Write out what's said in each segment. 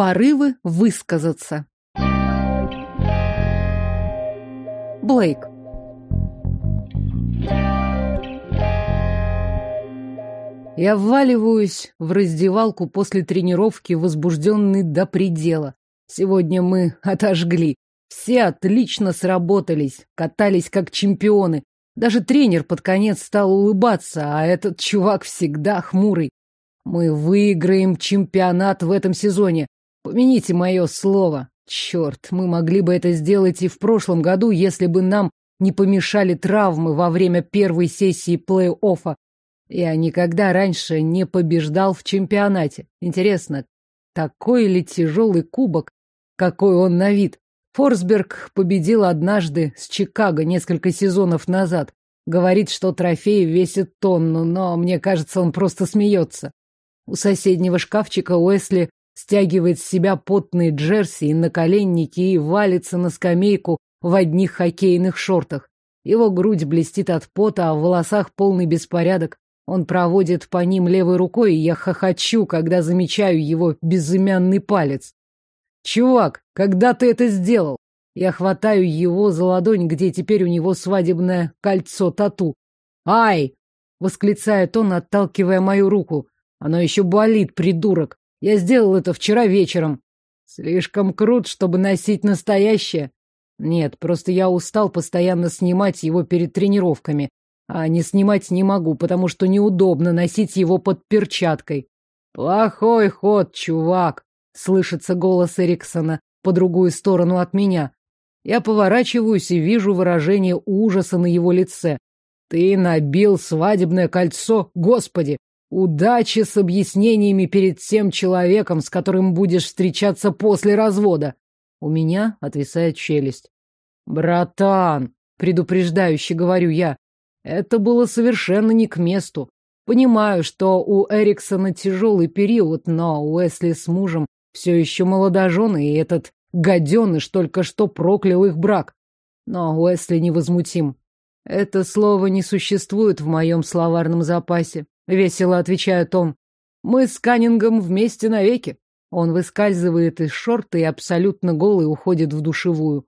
Порывы высказаться. Блейк. Я вваливаюсь в раздевалку после тренировки, возбужденный до предела. Сегодня мы отожгли. Все отлично сработались, катались как чемпионы. Даже тренер под конец стал улыбаться, а этот чувак всегда хмурый. Мы выиграем чемпионат в этом сезоне. Помяните мое слово. Черт, мы могли бы это сделать и в прошлом году, если бы нам не помешали травмы во время первой сессии плей-оффа. Я никогда раньше не побеждал в чемпионате. Интересно, такой ли тяжелый кубок, какой он на вид? Форсберг победил однажды с Чикаго несколько сезонов назад. Говорит, что трофей весит тонну, но мне кажется, он просто смеется. У соседнего шкафчика Уэсли стягивает с себя потные джерси и наколенники и валится на скамейку в одних хоккейных шортах. Его грудь блестит от пота, а в волосах полный беспорядок. Он проводит по ним левой рукой, и я хохочу, когда замечаю его безымянный палец. «Чувак, когда ты это сделал?» Я хватаю его за ладонь, где теперь у него свадебное кольцо-тату. «Ай!» — восклицает он, отталкивая мою руку. «Оно еще болит, придурок. Я сделал это вчера вечером. Слишком крут, чтобы носить настоящее. Нет, просто я устал постоянно снимать его перед тренировками. А не снимать не могу, потому что неудобно носить его под перчаткой. Плохой ход, чувак, слышится голос Эриксона по другую сторону от меня. Я поворачиваюсь и вижу выражение ужаса на его лице. Ты набил свадебное кольцо, господи! Удачи с объяснениями перед тем человеком, с которым будешь встречаться после развода. У меня отвисает челюсть. Братан, предупреждающе говорю я, это было совершенно не к месту. Понимаю, что у Эриксона тяжелый период, но Уэсли с мужем все еще молодожены, и этот гаденыш только что проклял их брак. Но Уэсли невозмутим. Это слово не существует в моем словарном запасе. Весело отвечает он. Мы с Каннингом вместе навеки. Он выскальзывает из шорта и абсолютно голый уходит в душевую.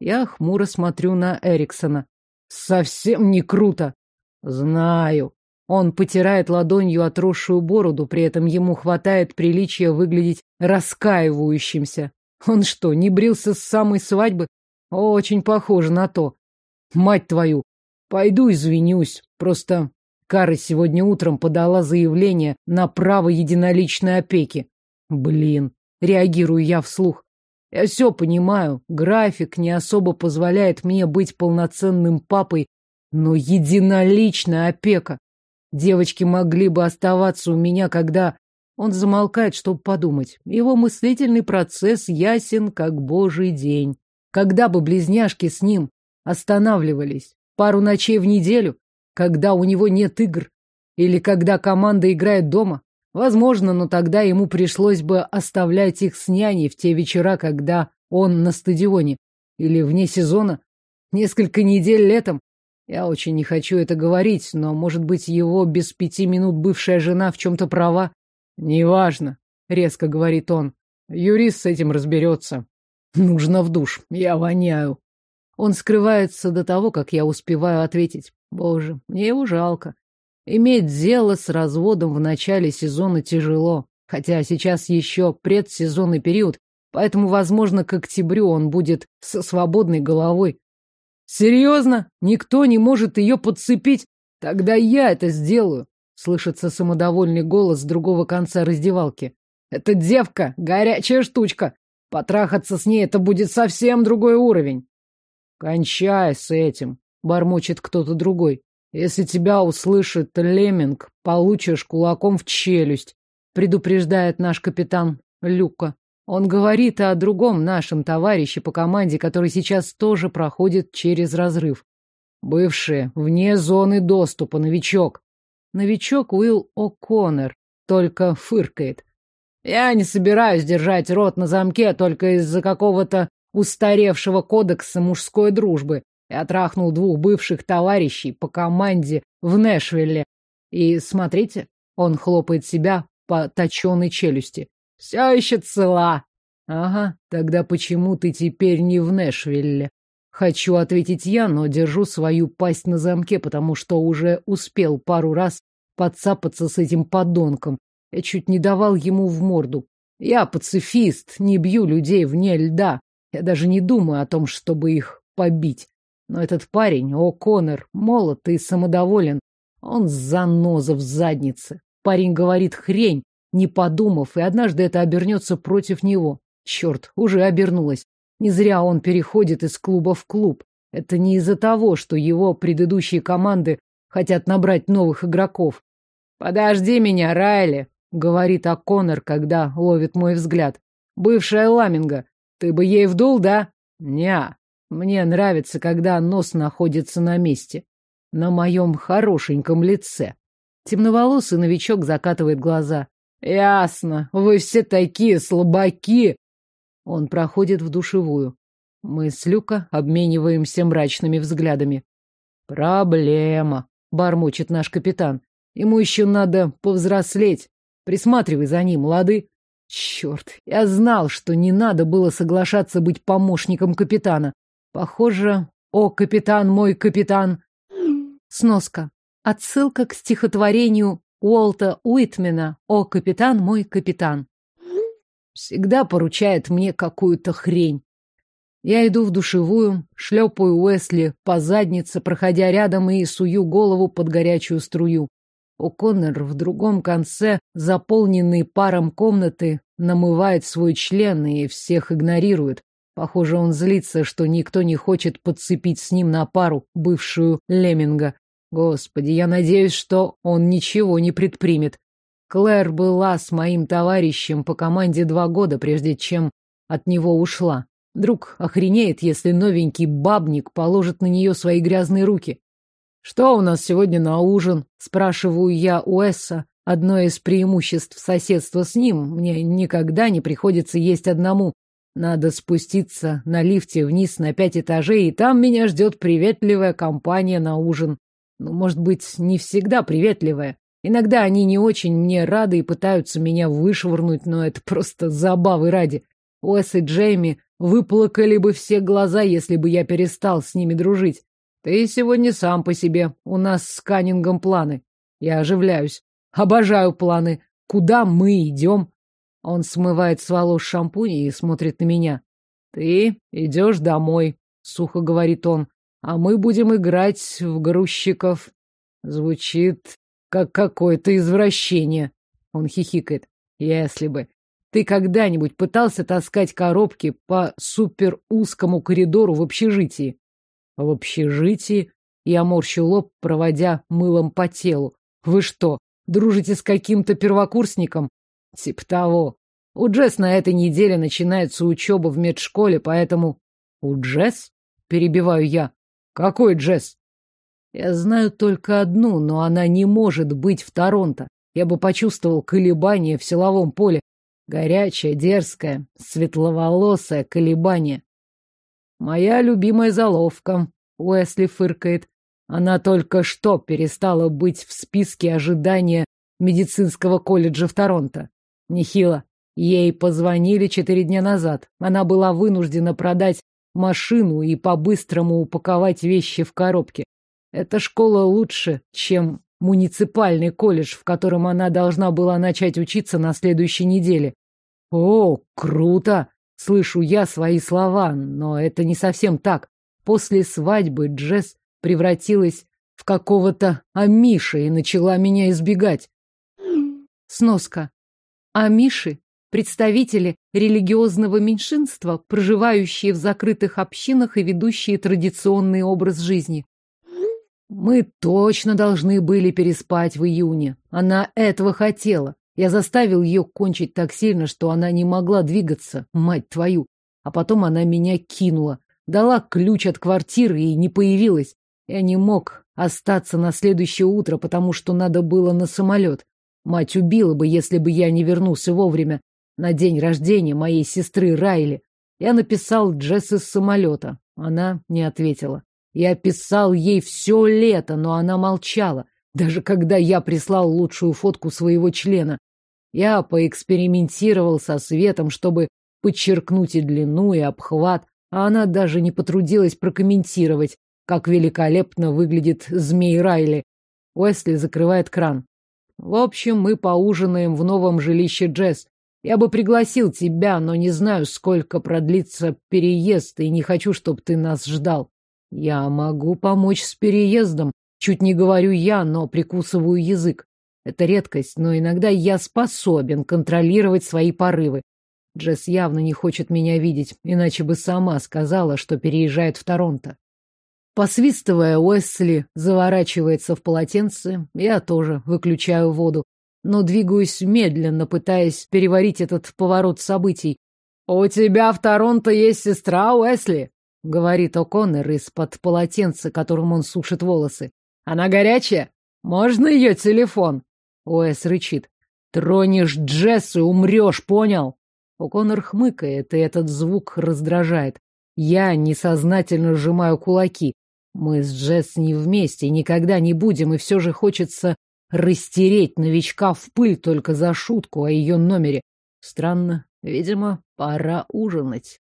Я хмуро смотрю на Эриксона. Совсем не круто. Знаю. Он потирает ладонью отросшую бороду, при этом ему хватает приличия выглядеть раскаивающимся. Он что, не брился с самой свадьбы? Очень похоже на то. Мать твою, пойду извинюсь. Просто Кара сегодня утром подала заявление на право единоличной опеки. Блин, реагирую я вслух. Я все понимаю, график не особо позволяет мне быть полноценным папой, но единоличная опека. Девочки могли бы оставаться у меня, когда... Он замолкает, чтобы подумать. Его мыслительный процесс ясен, как божий день. Когда бы близняшки с ним останавливались? Пару ночей в неделю? Когда у него нет игр, или когда команда играет дома. Возможно, но тогда ему пришлось бы оставлять их с няней в те вечера, когда он на стадионе, или вне сезона. Несколько недель летом. Я очень не хочу это говорить, но, может быть, его без пяти минут бывшая жена в чем-то права. Неважно, резко говорит он. Юрист с этим разберется. Нужно в душ, я воняю. Он скрывается до того, как я успеваю ответить. Боже, мне его жалко. Иметь дело с разводом в начале сезона тяжело, хотя сейчас еще предсезонный период, поэтому, возможно, к октябрю он будет со свободной головой. Серьезно? Никто не может ее подцепить? Тогда я это сделаю. Слышится самодовольный голос с другого конца раздевалки. Эта девка — горячая штучка. Потрахаться с ней — это будет совсем другой уровень. Кончай с этим, бормочет кто-то другой. Если тебя услышит Леминг, получишь кулаком в челюсть, предупреждает наш капитан Люка. Он говорит о другом нашем товарище по команде, который сейчас тоже проходит через разрыв. Бывший, вне зоны доступа, новичок. Новичок Уилл О'Коннор, только фыркает. Я не собираюсь держать рот на замке только из-за какого-то устаревшего кодекса мужской дружбы. Я трахнул двух бывших товарищей по команде в Нэшвилле. И смотрите, он хлопает себя по точенной челюсти. Все еще цела. Ага, тогда почему ты теперь не в Нэшвилле? Хочу ответить я, но держу свою пасть на замке, потому что уже успел пару раз подцапаться с этим подонком. Я чуть не давал ему в морду. Я пацифист, не бью людей вне льда. Я даже не думаю о том, чтобы их побить. Но этот парень, О Коннор, молод и самодоволен. Он заноза в заднице. Парень говорит хрень, не подумав, и однажды это обернется против него. Черт, уже обернулось. Не зря он переходит из клуба в клуб. Это не из-за того, что его предыдущие команды хотят набрать новых игроков. «Подожди меня, Райли», — говорит О'Коннор, когда ловит мой взгляд. «Бывшая Ламинга. Ты бы ей вдул, да?» «Ня. Мне нравится, когда нос находится на месте. На моем хорошеньком лице». Темноволосый новичок закатывает глаза. «Ясно. Вы все такие слабаки!» Он проходит в душевую. Мы с Люка обмениваемся мрачными взглядами. «Проблема», — бормочет наш капитан. «Ему еще надо повзрослеть. Присматривай за ним, лады?» Черт, я знал, что не надо было соглашаться быть помощником капитана. Похоже, о, капитан, мой капитан. Сноска. Отсылка к стихотворению Уолта Уитмена «О, капитан, мой капитан». Всегда поручает мне какую-то хрень. Я иду в душевую, шлепаю Уэсли по заднице, проходя рядом и сую голову под горячую струю. О'Коннор в другом конце, заполненной паром комнаты, намывает свой член и всех игнорирует. Похоже, он злится, что никто не хочет подцепить с ним на пару бывшую Леминга. Господи, я надеюсь, что он ничего не предпримет. Клэр была с моим товарищем по команде два года, прежде чем от него ушла. Друг охренеет, если новенький бабник положит на нее свои грязные руки. «Что у нас сегодня на ужин?» — спрашиваю я у Эсса. Одно из преимуществ соседства с ним мне никогда не приходится есть одному. Надо спуститься на лифте вниз на пять этажей, и там меня ждет приветливая компания на ужин. Ну, может быть, не всегда приветливая. Иногда они не очень мне рады и пытаются меня вышвырнуть, но это просто забавы ради. Уэс и Джейми выплакали бы все глаза, если бы я перестал с ними дружить. Ты сегодня сам по себе. У нас с Каннингом планы. Я оживляюсь. Обожаю планы. Куда мы идем? Он смывает с волос шампунь и смотрит на меня. Ты идешь домой, сухо говорит он а мы будем играть в грузчиков. Звучит как какое-то извращение. Он хихикает. Если бы. Ты когда-нибудь пытался таскать коробки по супер узкому коридору в общежитии? В общежитии? Я морщу лоб, проводя мылом по телу. Вы что, дружите с каким-то первокурсником? Типа того. У Джесс на этой неделе начинается учеба в медшколе, поэтому... У Джесс? Перебиваю я. Какой Джесс? Я знаю только одну, но она не может быть в Торонто. Я бы почувствовал колебание в силовом поле. Горячее, дерзкое, светловолосое колебание. Моя любимая заловка. Уэсли фыркает. Она только что перестала быть в списке ожидания медицинского колледжа в Торонто. Нехило. Ей позвонили четыре дня назад. Она была вынуждена продать машину и по-быстрому упаковать вещи в коробке. Эта школа лучше, чем муниципальный колледж, в котором она должна была начать учиться на следующей неделе. О, круто! Слышу я свои слова, но это не совсем так. После свадьбы Джесс превратилась в какого-то Амиша и начала меня избегать. Сноска. Амиши представители религиозного меньшинства, проживающие в закрытых общинах и ведущие традиционный образ жизни. Мы точно должны были переспать в июне. Она этого хотела. Я заставил ее кончить так сильно, что она не могла двигаться, мать твою. А потом она меня кинула, дала ключ от квартиры и не появилась. Я не мог остаться на следующее утро, потому что надо было на самолет. Мать убила бы, если бы я не вернулся вовремя на день рождения моей сестры Райли. Я написал Джесс из самолета. Она не ответила. Я писал ей все лето, но она молчала, даже когда я прислал лучшую фотку своего члена. Я поэкспериментировал со светом, чтобы подчеркнуть и длину, и обхват, а она даже не потрудилась прокомментировать, как великолепно выглядит змей Райли. Уэсли закрывает кран. В общем, мы поужинаем в новом жилище Джесс. Я бы пригласил тебя, но не знаю, сколько продлится переезд, и не хочу, чтобы ты нас ждал. Я могу помочь с переездом. Чуть не говорю я, но прикусываю язык. Это редкость, но иногда я способен контролировать свои порывы. Джесс явно не хочет меня видеть, иначе бы сама сказала, что переезжает в Торонто. Посвистывая, Уэсли заворачивается в полотенце, я тоже выключаю воду, но двигаюсь медленно, пытаясь переварить этот поворот событий. «У тебя в Торонто есть сестра, Уэсли?» — говорит О'Коннор из-под полотенца, которым он сушит волосы. «Она горячая? Можно ее телефон?» Уэс рычит. «Тронешь Джесс и умрешь, понял?» О'Коннор хмыкает, и этот звук раздражает. Я несознательно сжимаю кулаки. Мы с Джесс не вместе, никогда не будем, и все же хочется растереть новичка в пыль только за шутку о ее номере. Странно, видимо, пора ужинать.